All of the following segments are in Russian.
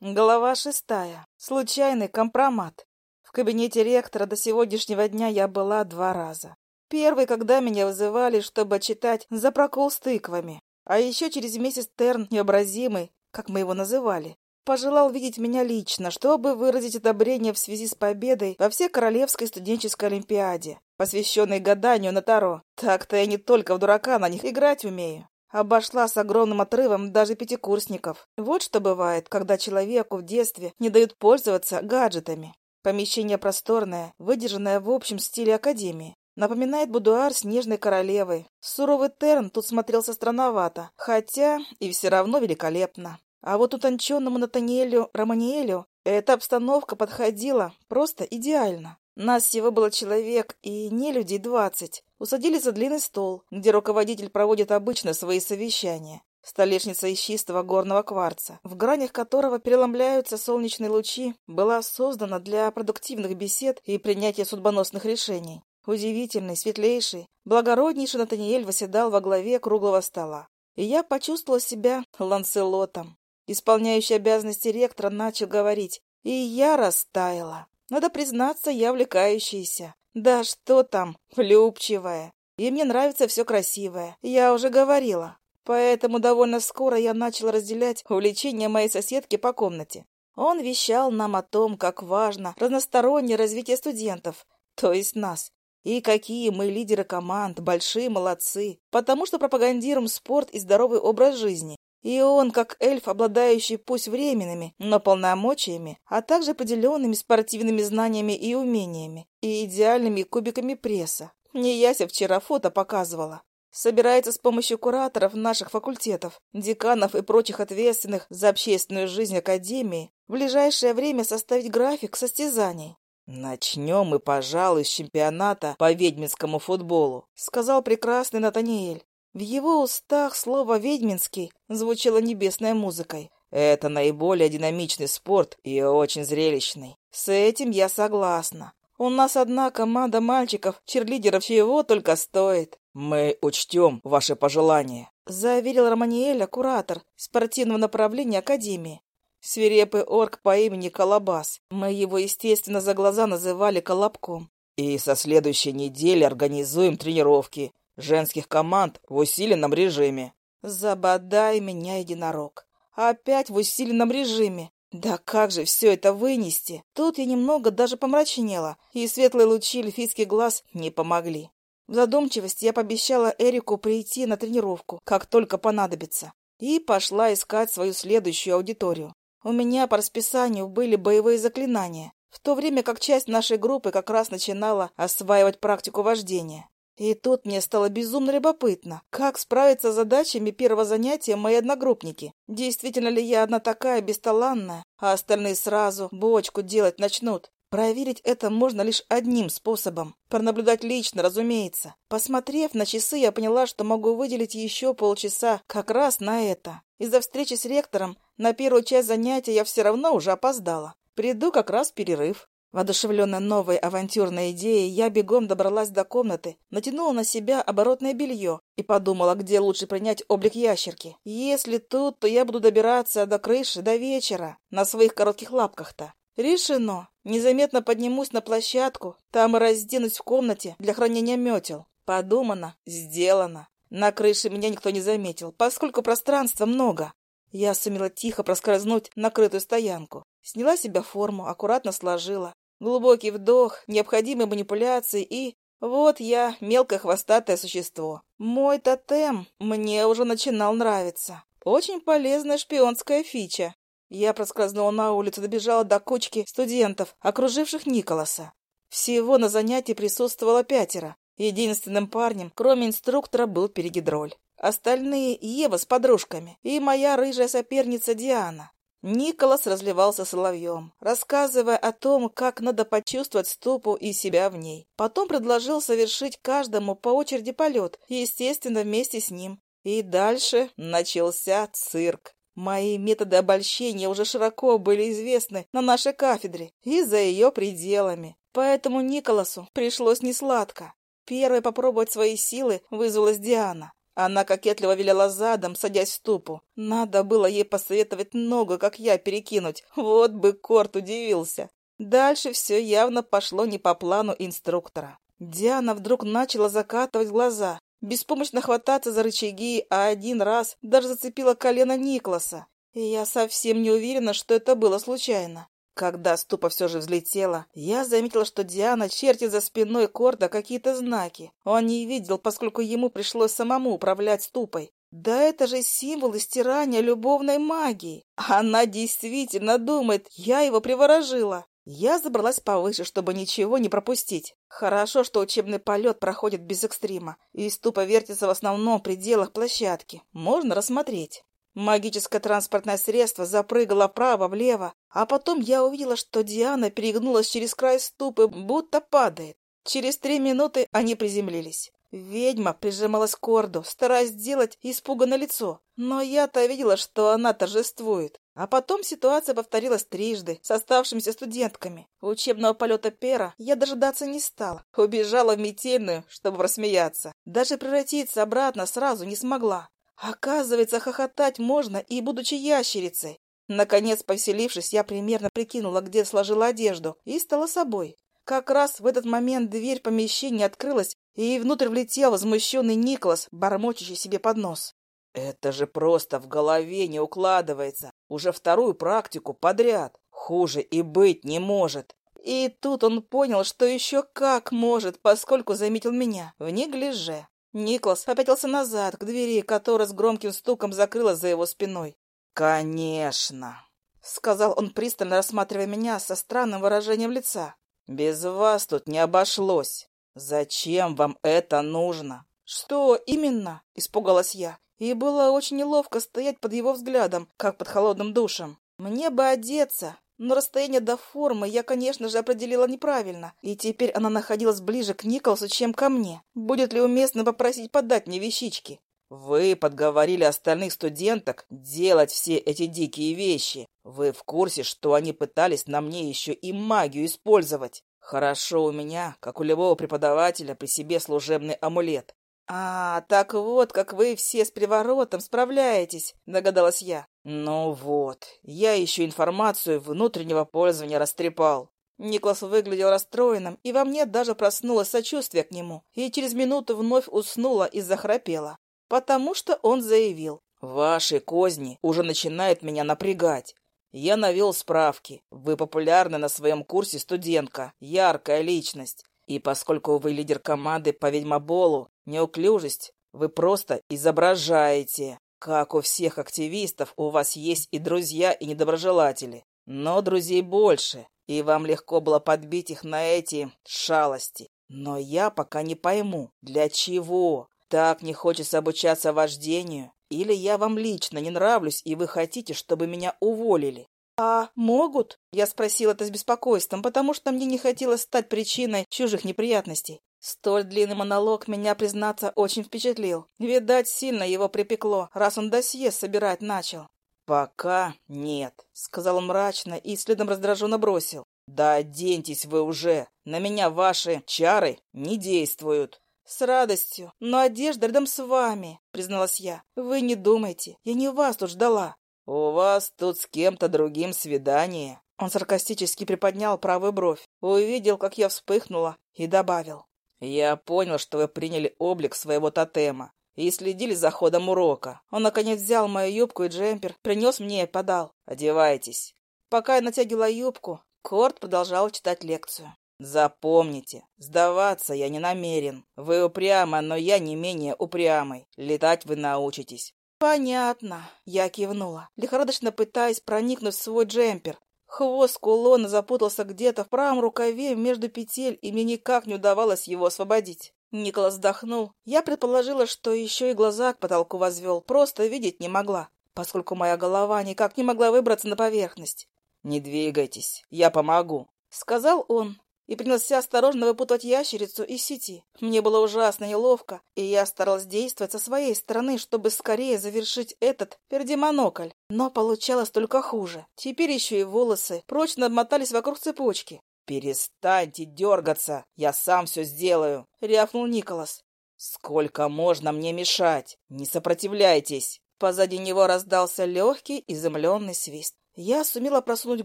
Глава шестая. Случайный компромат. В кабинете ректора до сегодняшнего дня я была два раза. Первый, когда меня вызывали, чтобы читать за прокол с тыквами. А еще через месяц Терн необразимый, как мы его называли, пожелал видеть меня лично, чтобы выразить одобрение в связи с победой во Королевской студенческой олимпиаде, посвященной гаданию на Таро. Так-то я не только в дурака на них играть умею. Обошла с огромным отрывом даже пятикурсников. Вот что бывает, когда человеку в детстве не дают пользоваться гаджетами. Помещение просторное, выдержанное в общем стиле академии. Напоминает будуар снежной королевы. Суровый Терн тут смотрелся странновато, хотя и все равно великолепно. А вот утонченному Натаниэлю Романиэлю эта обстановка подходила просто идеально. Нас всего было человек и не людей двадцать. Усадили за длинный стол, где руководитель проводит обычно свои совещания. Столешница из чистого горного кварца, в гранях которого переломляются солнечные лучи, была создана для продуктивных бесед и принятия судьбоносных решений. Удивительный, светлейший, благороднейший Натаниэль восседал во главе круглого стола. И я почувствовала себя ланцелотом. Исполняющий обязанности ректора начал говорить, и я растаяла. Надо признаться, я увлекающаяся. Да что там, влюбчивая. И мне нравится все красивое. Я уже говорила. Поэтому довольно скоро я начала разделять увлечения моей соседки по комнате. Он вещал нам о том, как важно разностороннее развитие студентов, то есть нас. И какие мы лидеры команд, большие молодцы, потому что пропагандируем спорт и здоровый образ жизни. И он, как эльф, обладающий пусть временными, но полномочиями, а также поделенными спортивными знаниями и умениями, и идеальными кубиками пресса. Мне Яся вчера фото показывала. Собирается с помощью кураторов наших факультетов, деканов и прочих ответственных за общественную жизнь Академии в ближайшее время составить график состязаний. «Начнем мы, пожалуй, с чемпионата по ведьминскому футболу», — сказал прекрасный Натаниэль. В его устах слово «ведьминский» звучало небесной музыкой. Это наиболее динамичный спорт и очень зрелищный. С этим я согласна. У нас одна команда мальчиков, черлидеров, чего только стоит. Мы учтем ваши пожелания, заверил Романиэля куратор спортивного направления Академии. Свирепый орк по имени Колобас. Мы его, естественно, за глаза называли Колобком. И со следующей недели организуем тренировки женских команд в усиленном режиме. Забодай меня, единорог. Опять в усиленном режиме. Да как же все это вынести? Тут я немного даже помрачнела, и светлые лучи эльфийских глаз не помогли. В задумчивости я пообещала Эрику прийти на тренировку, как только понадобится, и пошла искать свою следующую аудиторию. У меня по расписанию были боевые заклинания, в то время как часть нашей группы как раз начинала осваивать практику вождения. И тут мне стало безумно любопытно, как справиться с задачами первого занятия мои одногруппники. Действительно ли я одна такая бесталанная, а остальные сразу бочку делать начнут? Проверить это можно лишь одним способом. Пронаблюдать лично, разумеется. Посмотрев на часы, я поняла, что могу выделить еще полчаса как раз на это. Из-за встречи с ректором на первую часть занятия я все равно уже опоздала. Приду как раз в перерыв. Воодушевленная новой авантюрной идеей, я бегом добралась до комнаты, натянула на себя оборотное белье и подумала, где лучше принять облик ящерки. Если тут, то я буду добираться до крыши до вечера, на своих коротких лапках-то. Решено. Незаметно поднимусь на площадку, там и разденусь в комнате для хранения метел. Подумано, сделано. На крыше меня никто не заметил, поскольку пространства много. Я сумела тихо проскользнуть на крытую стоянку. Сняла себя форму, аккуратно сложила. Глубокий вдох, необходимые манипуляции и... Вот я, мелкое хвостатое существо. Мой тотем мне уже начинал нравиться. Очень полезная шпионская фича. Я проскользнула на улицу, добежала до кучки студентов, окруживших Николаса. Всего на занятии присутствовало пятеро. Единственным парнем, кроме инструктора, был Перегидроль. Остальные — Ева с подружками и моя рыжая соперница Диана. Николас разливался соловьем, рассказывая о том, как надо почувствовать ступу и себя в ней. Потом предложил совершить каждому по очереди полет, естественно, вместе с ним. И дальше начался цирк. Мои методы обольщения уже широко были известны на нашей кафедре и за ее пределами. Поэтому Николасу пришлось несладко. Первой попробовать свои силы вызвалась Диана. Она кокетливо велела задом, садясь в ступу. Надо было ей посоветовать ногу, как я, перекинуть. Вот бы Корт удивился. Дальше все явно пошло не по плану инструктора. Диана вдруг начала закатывать глаза, беспомощно хвататься за рычаги, а один раз даже зацепила колено Никласа. И я совсем не уверена, что это было случайно. Когда ступа все же взлетела, я заметила, что Диана чертит за спиной Корда какие-то знаки. Он не видел, поскольку ему пришлось самому управлять ступой. Да это же символ стирания любовной магии. Она действительно думает, я его приворожила. Я забралась повыше, чтобы ничего не пропустить. Хорошо, что учебный полет проходит без экстрима, и ступа вертится в основном в пределах площадки. Можно рассмотреть. Магическое транспортное средство запрыгало вправо-влево, а потом я увидела, что Диана перегнулась через край ступы, будто падает. Через три минуты они приземлились. Ведьма прижималась к корду, стараясь сделать испуганное лицо. Но я-то видела, что она торжествует. А потом ситуация повторилась трижды с оставшимися студентками. Учебного полета пера я дожидаться не стала. Убежала в метельную, чтобы рассмеяться. Даже превратиться обратно сразу не смогла. Оказывается, хохотать можно и будучи ящерицей. Наконец, повеселившись, я примерно прикинула, где сложила одежду, и стала собой. Как раз в этот момент дверь помещения открылась, и внутрь влетел возмущенный Николас, бормочущий себе под нос. «Это же просто в голове не укладывается. Уже вторую практику подряд. Хуже и быть не может». И тут он понял, что еще как может, поскольку заметил меня в неглиже. Никлас попятился назад, к двери, которая с громким стуком закрылась за его спиной. «Конечно!» — сказал он, пристально рассматривая меня со странным выражением лица. «Без вас тут не обошлось. Зачем вам это нужно?» «Что именно?» — испугалась я. И было очень неловко стоять под его взглядом, как под холодным душем. «Мне бы одеться, но расстояние до формы я, конечно же, определила неправильно, и теперь она находилась ближе к Николсу, чем ко мне. Будет ли уместно попросить подать мне вещички? Вы подговорили остальных студенток делать все эти дикие вещи. Вы в курсе, что они пытались на мне еще и магию использовать? Хорошо у меня, как у любого преподавателя, при себе служебный амулет. «А, так вот, как вы все с приворотом справляетесь», — догадалась я. «Ну вот, я еще информацию внутреннего пользования растрепал». Никлас выглядел расстроенным, и во мне даже проснулось сочувствие к нему, и через минуту вновь уснула и захрапела, потому что он заявил. «Ваши козни уже начинают меня напрягать. Я навел справки. Вы популярны на своем курсе студентка, яркая личность. И поскольку вы лидер команды по ведьмоболу, неуклюжесть вы просто изображаете. Как у всех активистов, у вас есть и друзья, и недоброжелатели. Но друзей больше, и вам легко было подбить их на эти шалости. Но я пока не пойму, для чего? Так не хочется обучаться вождению? Или я вам лично не нравлюсь, и вы хотите, чтобы меня уволили? «А могут?» — я спросила это с беспокойством, потому что мне не хотелось стать причиной чужих неприятностей. Столь длинный монолог меня, признаться, очень впечатлил. Видать, сильно его припекло, раз он досье собирать начал. «Пока нет», — сказал он мрачно и следом раздраженно бросил. «Да оденьтесь вы уже! На меня ваши чары не действуют!» «С радостью, но одежда рядом с вами», — призналась я. «Вы не думайте, я не вас тут ждала». «У вас тут с кем-то другим свидание». Он саркастически приподнял правую бровь, увидел, как я вспыхнула, и добавил. «Я понял, что вы приняли облик своего тотема и следили за ходом урока. Он, наконец, взял мою юбку и джемпер, принес мне и подал. Одевайтесь». Пока я натягивала юбку, Корт продолжал читать лекцию. «Запомните, сдаваться я не намерен. Вы упрямы, но я не менее упрямый. Летать вы научитесь». «Понятно», — я кивнула, лихорадочно пытаясь проникнуть в свой джемпер, Хвост кулона запутался где-то в правом рукаве между петель, и мне никак не удавалось его освободить. Николас вздохнул. Я предположила, что еще и глаза к потолку возвел, просто видеть не могла, поскольку моя голова никак не могла выбраться на поверхность. «Не двигайтесь, я помогу», — сказал он, и принялся осторожно выпутывать ящерицу из сети. Мне было ужасно неловко, и я старалась действовать со своей стороны, чтобы скорее завершить этот пердемонокль. Но получалось только хуже. Теперь еще и волосы прочно обмотались вокруг цепочки. «Перестаньте дергаться! Я сам все сделаю!» — рявкнул Николас. «Сколько можно мне мешать? Не сопротивляйтесь!» Позади него раздался легкий, изумленный свист. Я сумела просунуть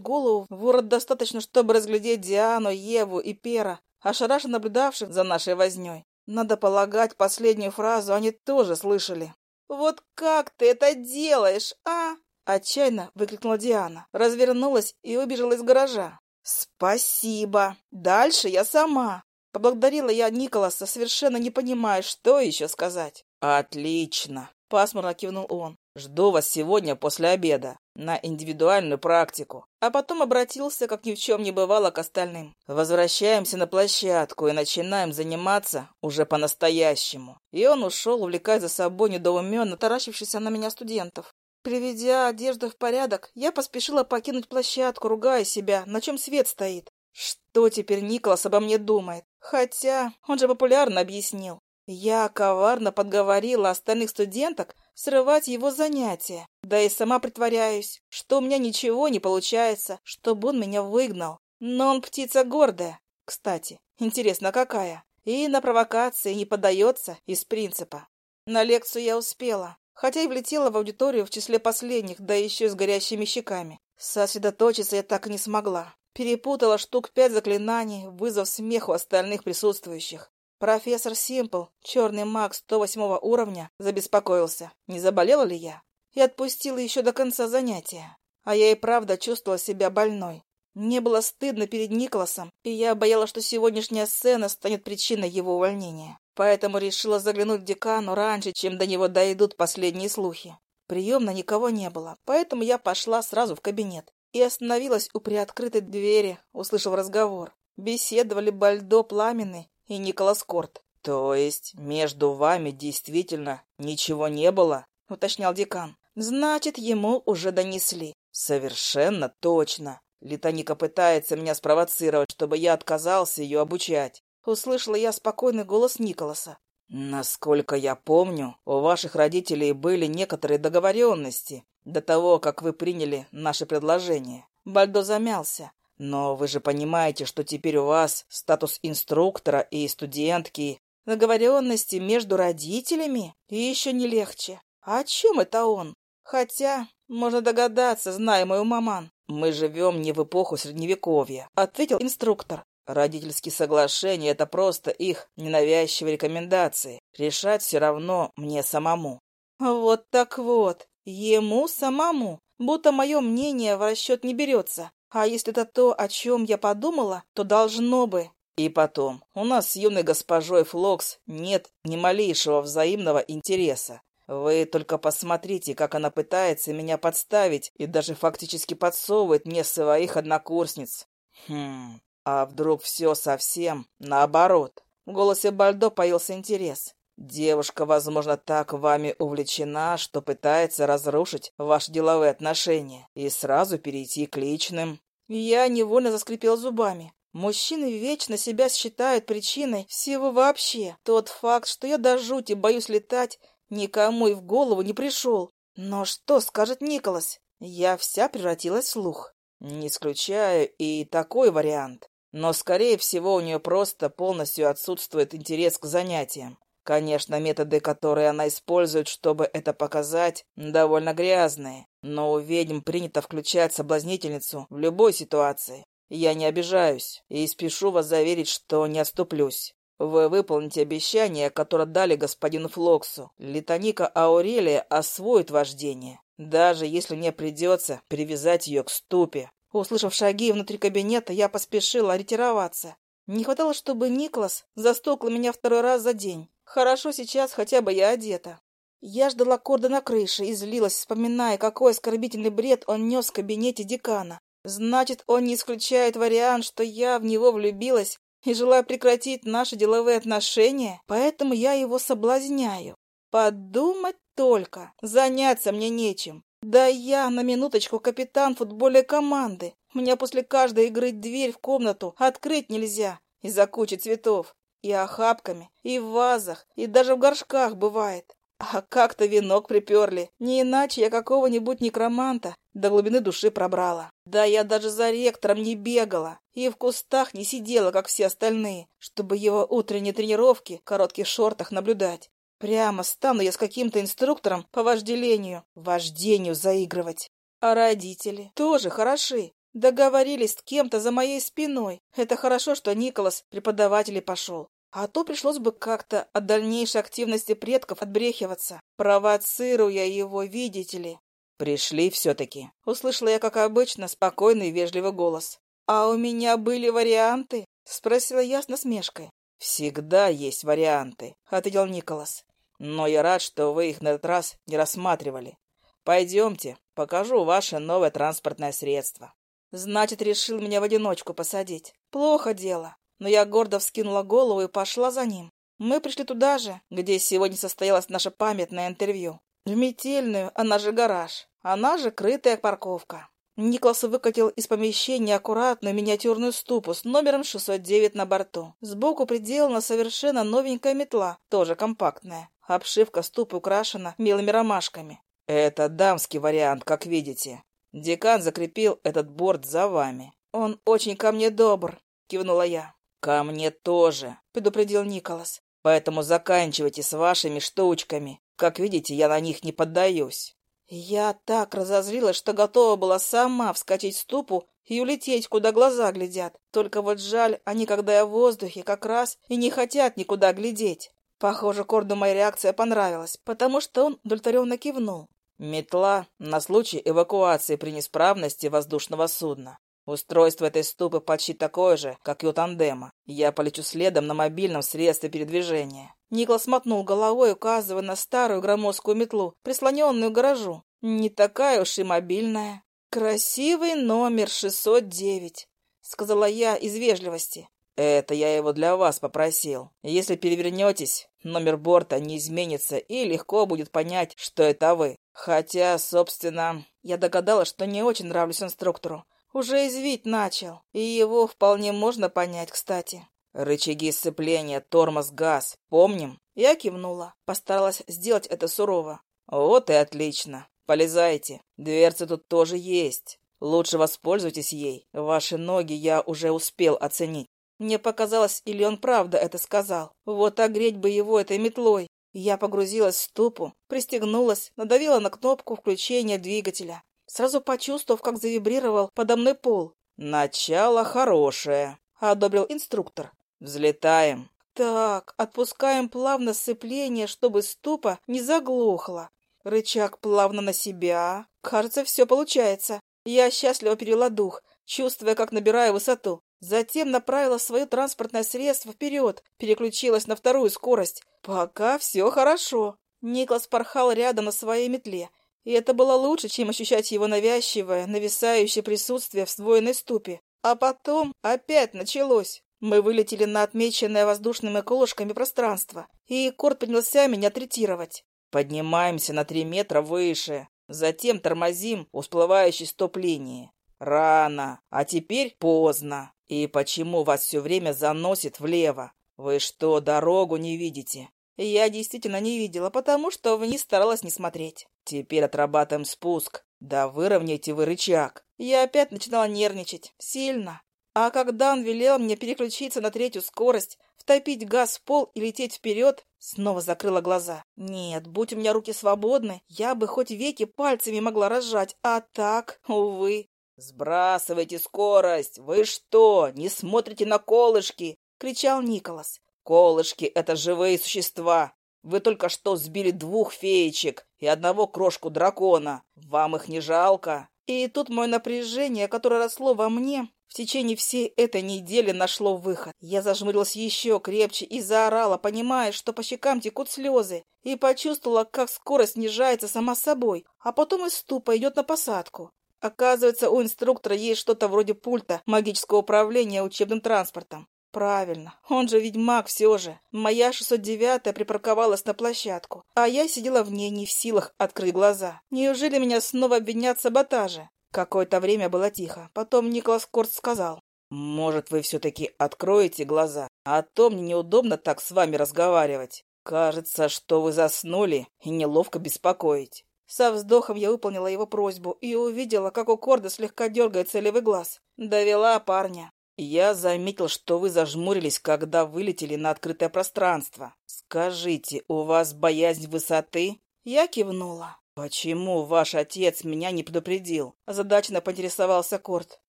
голову в ворот достаточно, чтобы разглядеть Диану, Еву и Пера, ошарашенно наблюдавших за нашей вознёй. Надо полагать, последнюю фразу они тоже слышали. «Вот как ты это делаешь, а?» Отчаянно выкрикнула Диана, развернулась и убежала из гаража. «Спасибо! Дальше я сама!» Поблагодарила я Николаса, совершенно не понимая, что еще сказать. «Отлично!» — пасмурно кивнул он. «Жду вас сегодня после обеда на индивидуальную практику». А потом обратился, как ни в чем не бывало, к остальным. «Возвращаемся на площадку и начинаем заниматься уже по-настоящему». И он ушел, увлекая за собой недоуменно таращившихся на меня студентов. Приведя одежду в порядок, я поспешила покинуть площадку, ругая себя, на чем свет стоит. Что теперь Николас обо мне думает? Хотя он же популярно объяснил. Я коварно подговорила остальных студенток срывать его занятия. Да и сама притворяюсь, что у меня ничего не получается, чтобы он меня выгнал. Но он птица гордая. Кстати, интересно, какая? И на провокации не поддается из принципа. На лекцию я успела хотя и влетела в аудиторию в числе последних, да еще с горящими щеками. Сосредоточиться я так и не смогла. Перепутала штук пять заклинаний, вызвав смех остальных присутствующих. Профессор Симпл, черный маг 108 уровня, забеспокоился, не заболела ли я, и отпустила еще до конца занятия. А я и правда чувствовала себя больной. Мне было стыдно перед Николасом, и я боялась, что сегодняшняя сцена станет причиной его увольнения поэтому решила заглянуть к декану раньше, чем до него дойдут последние слухи. Приемно никого не было, поэтому я пошла сразу в кабинет и остановилась у приоткрытой двери, услышав разговор. Беседовали Бальдо Пламенный и Николас Корт. — То есть между вами действительно ничего не было? — уточнял декан. — Значит, ему уже донесли. — Совершенно точно. Литоника пытается меня спровоцировать, чтобы я отказался ее обучать. Услышала я спокойный голос Николаса. «Насколько я помню, у ваших родителей были некоторые договоренности до того, как вы приняли наше предложение». Бальдо замялся. «Но вы же понимаете, что теперь у вас статус инструктора и студентки. Договоренности между родителями? И еще не легче. А о чем это он? Хотя, можно догадаться, зная мою маман. Мы живем не в эпоху Средневековья», — ответил инструктор. Родительские соглашения — это просто их ненавязчивые рекомендации. Решать все равно мне самому. Вот так вот. Ему самому. Будто мое мнение в расчет не берется. А если это то, о чем я подумала, то должно бы. И потом, у нас с юной госпожой Флокс нет ни малейшего взаимного интереса. Вы только посмотрите, как она пытается меня подставить и даже фактически подсовывает мне своих однокурсниц. Хм, а вдруг все совсем наоборот? В голосе Бальдо появился интерес. Девушка, возможно, так вами увлечена, что пытается разрушить ваши деловые отношения и сразу перейти к личным. Я невольно заскрипел зубами. Мужчины вечно себя считают причиной всего вообще. Тот факт, что я до жути боюсь летать, никому и в голову не пришел. Но что скажет Николас? Я вся превратилась в слух. Не исключаю и такой вариант. Но, скорее всего, у нее просто полностью отсутствует интерес к занятиям. Конечно, методы, которые она использует, чтобы это показать, довольно грязные. Но у ведьм принято включать соблазнительницу в любой ситуации. Я не обижаюсь и спешу вас заверить, что не отступлюсь. Вы выполните обещание, которое дали господину Флоксу. Литоника Аурелия освоит вождение, даже если мне придется привязать ее к ступе. Услышав шаги внутри кабинета, я поспешила ретироваться. Не хватало, чтобы Никлас застукал меня второй раз за день. Хорошо сейчас хотя бы я одета. Я ждала Корда на крыше и злилась, вспоминая, какой оскорбительный бред он нес в кабинете декана. Значит, он не исключает вариант, что я в него влюбилась и желаю прекратить наши деловые отношения, поэтому я его соблазняю. Подумать только, заняться мне нечем. Да я на минуточку капитан футбольной команды. Меня после каждой игры дверь в комнату открыть нельзя из-за кучи цветов. И охапками, и в вазах, и даже в горшках бывает. А как-то венок приперли. Не иначе я какого-нибудь некроманта до глубины души пробрало. Да я даже за ректором не бегала и в кустах не сидела, как все остальные, чтобы его утренние тренировки в коротких шортах наблюдать. Прямо стану я с каким-то инструктором по вожделению, вождению заигрывать. А родители тоже хороши. Договорились с кем-то за моей спиной. Это хорошо, что Николас преподавателей пошел. А то пришлось бы как-то от дальнейшей активности предков отбрехиваться, провоцируя его, видите ли. «Пришли все-таки», — услышала я, как обычно, спокойный и вежливый голос. «А у меня были варианты?» — спросила я с насмешкой. «Всегда есть варианты», — ответил Николас. «Но я рад, что вы их на этот раз не рассматривали. Пойдемте, покажу ваше новое транспортное средство». Значит, решил меня в одиночку посадить. Плохо дело но я гордо вскинула голову и пошла за ним. Мы пришли туда же, где сегодня состоялось наше памятное интервью. В метельную, она же гараж, она же крытая парковка. Николас выкатил из помещения аккуратную миниатюрную ступу с номером 609 на борту. Сбоку приделана совершенно новенькая метла, тоже компактная. Обшивка ступы украшена милыми ромашками. Это дамский вариант, как видите. Декан закрепил этот борт за вами. Он очень ко мне добр, кивнула я. «Ко мне тоже», — предупредил Николас. «Поэтому заканчивайте с вашими штучками. Как видите, я на них не поддаюсь». Я так разозлилась, что готова была сама вскочить в ступу и улететь, куда глаза глядят. Только вот жаль, они, когда я в воздухе, как раз и не хотят никуда глядеть. Похоже, Корду моя реакция понравилась, потому что он удовлетворенно кивнул. Метла на случай эвакуации при неисправности воздушного судна. Устройство этой ступы почти такое же, как и у тандема. Я полечу следом на мобильном средстве передвижения. Николас мотнул головой, указывая на старую громоздкую метлу, прислоненную к гаражу. Не такая уж и мобильная. Красивый номер 609, сказала я из вежливости. Это я его для вас попросил. Если перевернетесь, номер борта не изменится и легко будет понять, что это вы. Хотя, собственно, я догадалась, что не очень нравлюсь инструктору. Уже извить начал, и его вполне можно понять, кстати. Рычаги сцепления, тормоз, газ. Помним? Я кивнула. Постаралась сделать это сурово. Вот и отлично. Полезайте. Дверцы тут тоже есть. Лучше воспользуйтесь ей. Ваши ноги я уже успел оценить. Мне показалось, или он правда это сказал. Вот огреть бы его этой метлой. Я погрузилась в ступу, пристегнулась, надавила на кнопку включения двигателя сразу почувствовав, как завибрировал подо мной пол. «Начало хорошее», — одобрил инструктор. «Взлетаем». «Так, отпускаем плавно сцепление, чтобы ступа не заглохла. Рычаг плавно на себя. Кажется, все получается. Я счастливо перевела дух, чувствуя, как набираю высоту. Затем направила свое транспортное средство вперед, переключилась на вторую скорость. Пока все хорошо. Никлас порхал рядом на своей метле, и это было лучше, чем ощущать его навязчивое, нависающее присутствие в сдвоенной ступе. А потом опять началось. Мы вылетели на отмеченное воздушными колышками пространство, и Корт принялся меня третировать. Поднимаемся на три метра выше, затем тормозим у всплывающей стоп-линии. Рано, а теперь поздно. И почему вас все время заносит влево? Вы что, дорогу не видите? Я действительно не видела, потому что вниз старалась не смотреть. Теперь отрабатываем спуск. Да выровняйте вы рычаг. Я опять начинала нервничать. Сильно. А когда он велел мне переключиться на третью скорость, втопить газ в пол и лететь вперед, снова закрыла глаза. Нет, будь у меня руки свободны, я бы хоть веки пальцами могла разжать, а так, увы. «Сбрасывайте скорость! Вы что, не смотрите на колышки?» — кричал Николас. Колышки — это живые существа. Вы только что сбили двух феечек и одного крошку дракона. Вам их не жалко?» И тут мое напряжение, которое росло во мне, в течение всей этой недели нашло выход. Я зажмурилась еще крепче и заорала, понимая, что по щекам текут слезы, и почувствовала, как скорость снижается сама собой, а потом из ступа идет на посадку. Оказывается, у инструктора есть что-то вроде пульта магического управления учебным транспортом. Правильно, он же ведьмак все же. Моя 609-я припарковалась на площадку, а я сидела в ней не в силах открыть глаза. Неужели меня снова обвинят в саботаже? Какое-то время было тихо. Потом Николас Корт сказал. «Может, вы все-таки откроете глаза? А то мне неудобно так с вами разговаривать. Кажется, что вы заснули и неловко беспокоить». Со вздохом я выполнила его просьбу и увидела, как у Корда слегка дергается левый глаз. Довела парня. Я заметил, что вы зажмурились, когда вылетели на открытое пространство. Скажите, у вас боязнь высоты? Я кивнула. Почему ваш отец меня не предупредил? Задачно поинтересовался Корд.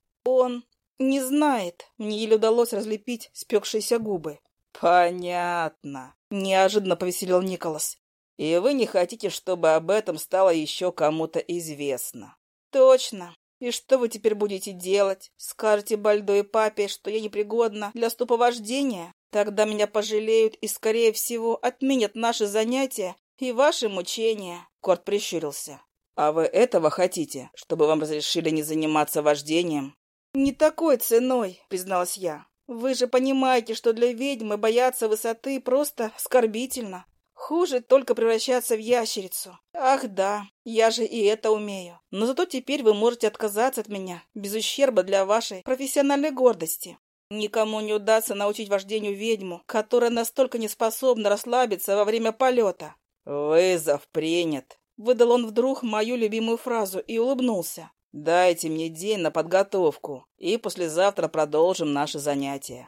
Он не знает. Мне еле удалось разлепить спекшиеся губы. Понятно. Неожиданно повеселил Николас. И вы не хотите, чтобы об этом стало еще кому-то известно. Точно. И что вы теперь будете делать? Скажете Бальдо и папе, что я непригодна для ступовождения? Тогда меня пожалеют и, скорее всего, отменят наши занятия и ваши мучения. Корт прищурился. А вы этого хотите, чтобы вам разрешили не заниматься вождением? Не такой ценой, призналась я. Вы же понимаете, что для ведьмы бояться высоты просто оскорбительно. Хуже только превращаться в ящерицу. Ах да, я же и это умею. Но зато теперь вы можете отказаться от меня, без ущерба для вашей профессиональной гордости. Никому не удастся научить вождению ведьму, которая настолько не способна расслабиться во время полета. «Вызов принят», — выдал он вдруг мою любимую фразу и улыбнулся. «Дайте мне день на подготовку, и послезавтра продолжим наши занятия».